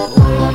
Oh.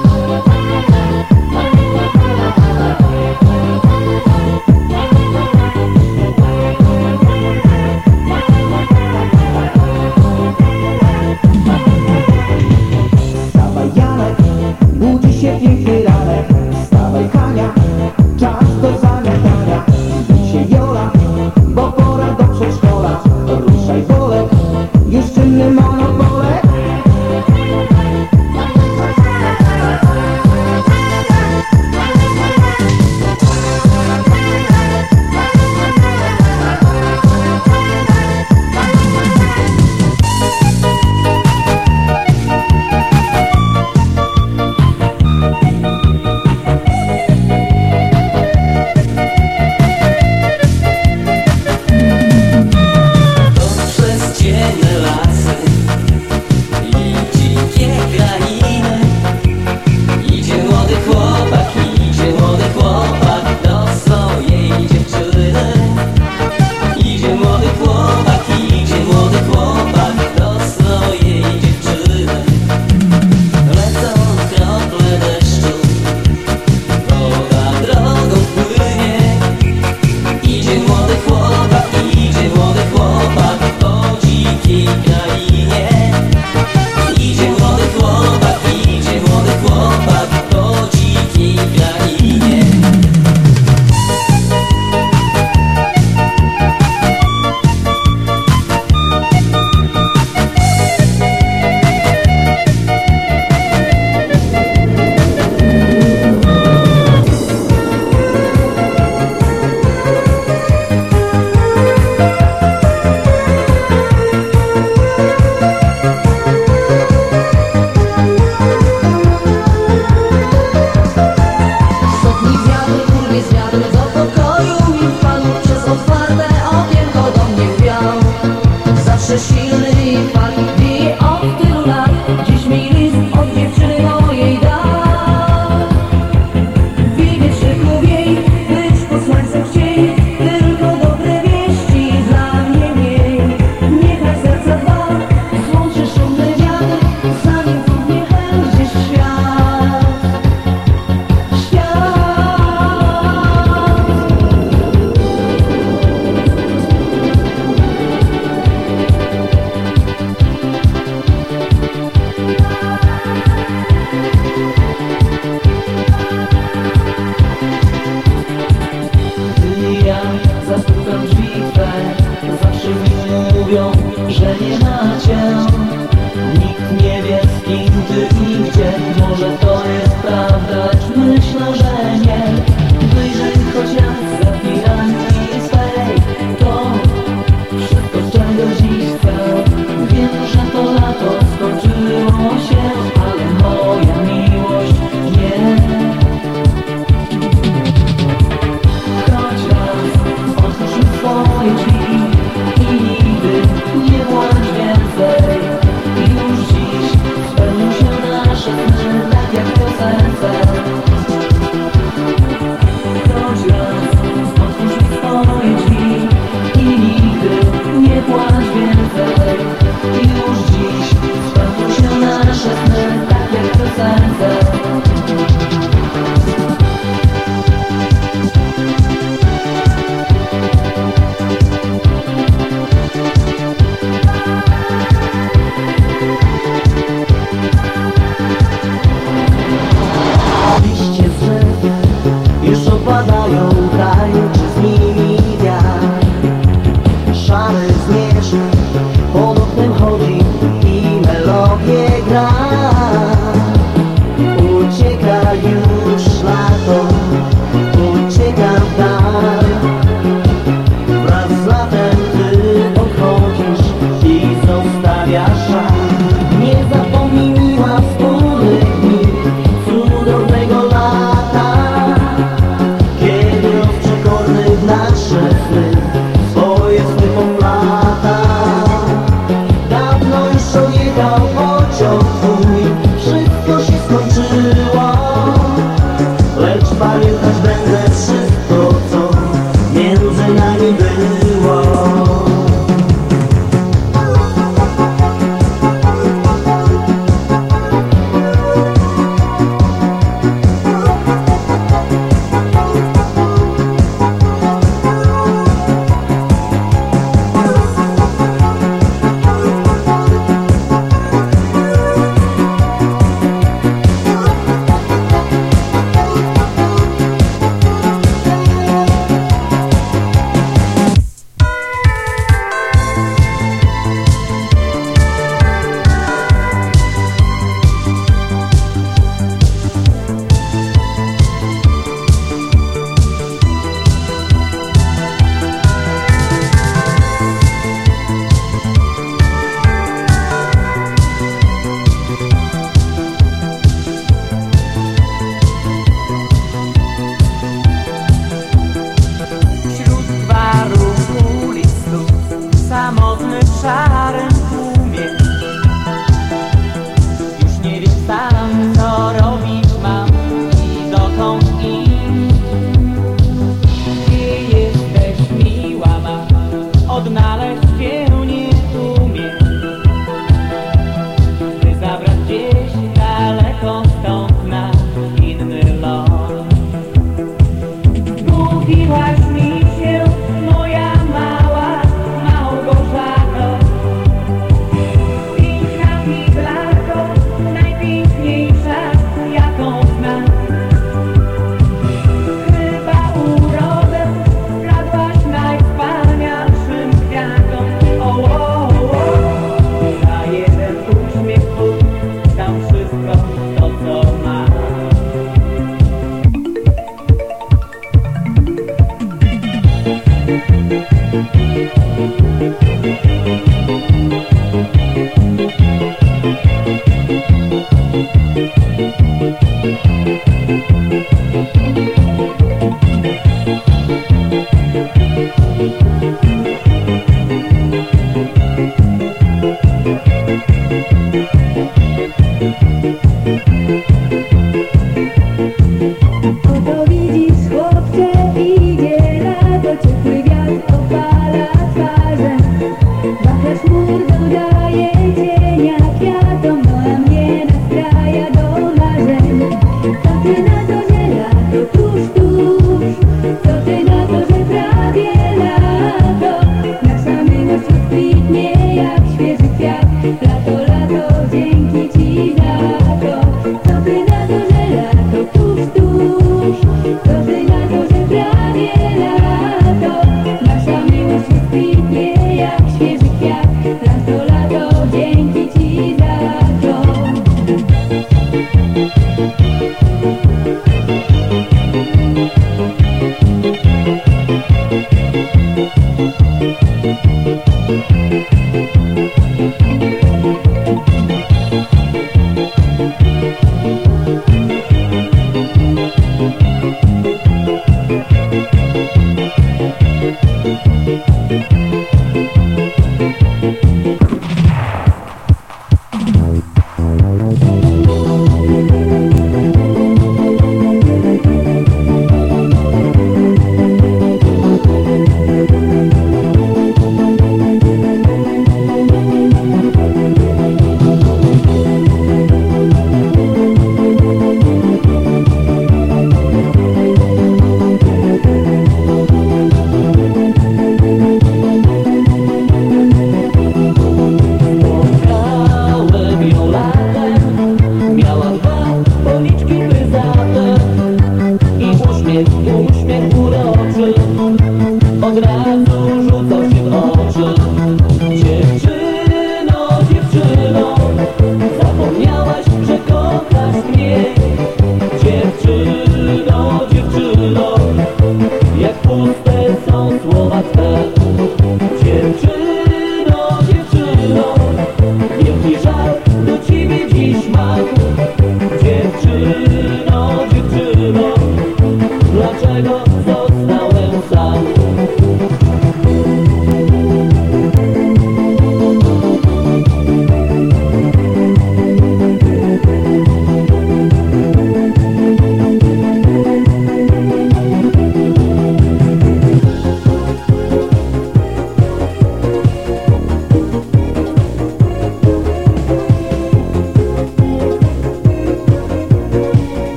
Hallelujah, yeah, yeah.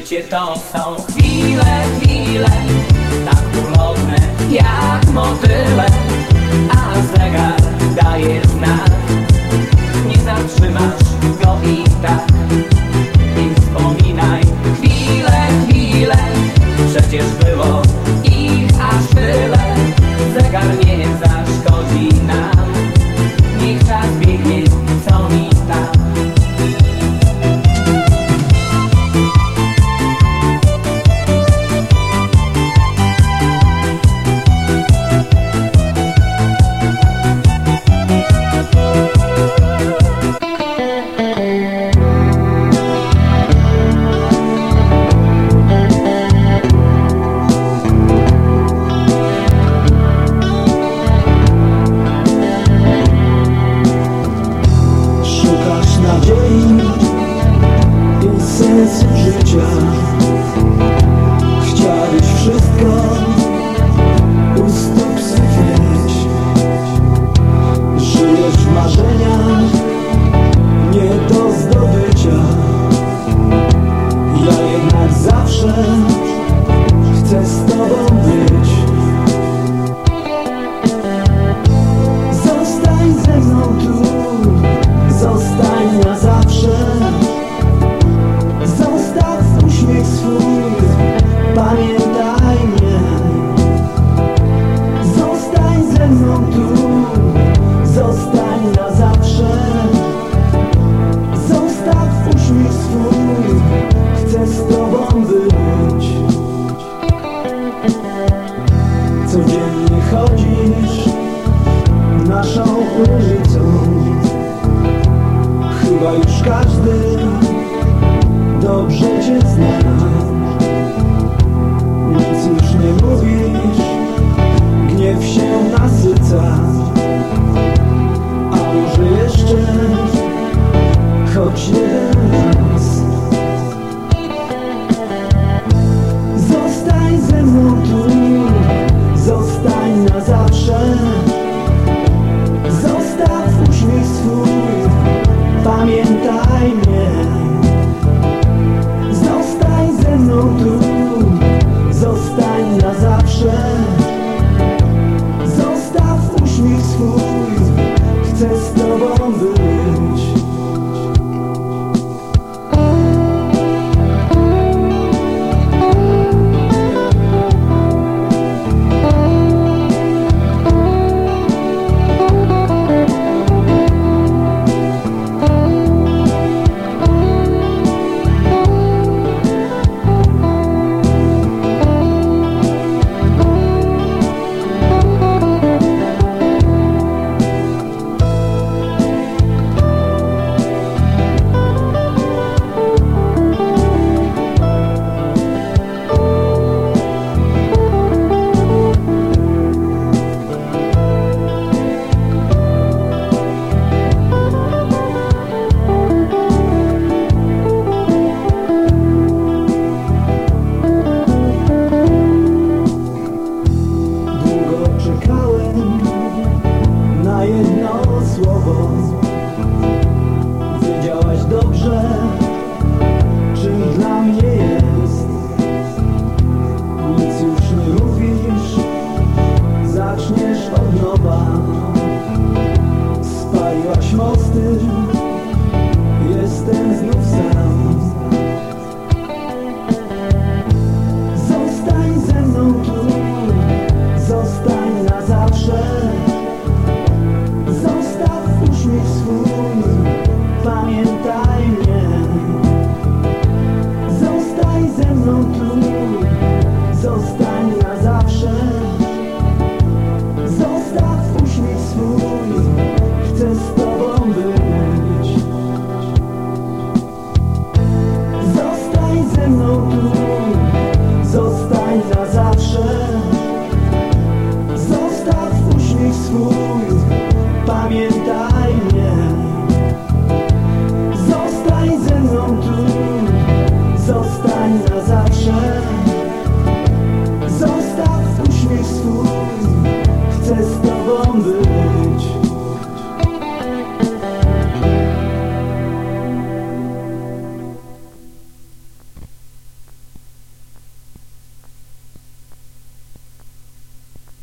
życie to są chwile, chwile Tak ulotne jak motyle A zegar daje znak. Nie zatrzymasz go i tak Nie wspominaj. Chwile, chwile Przecież było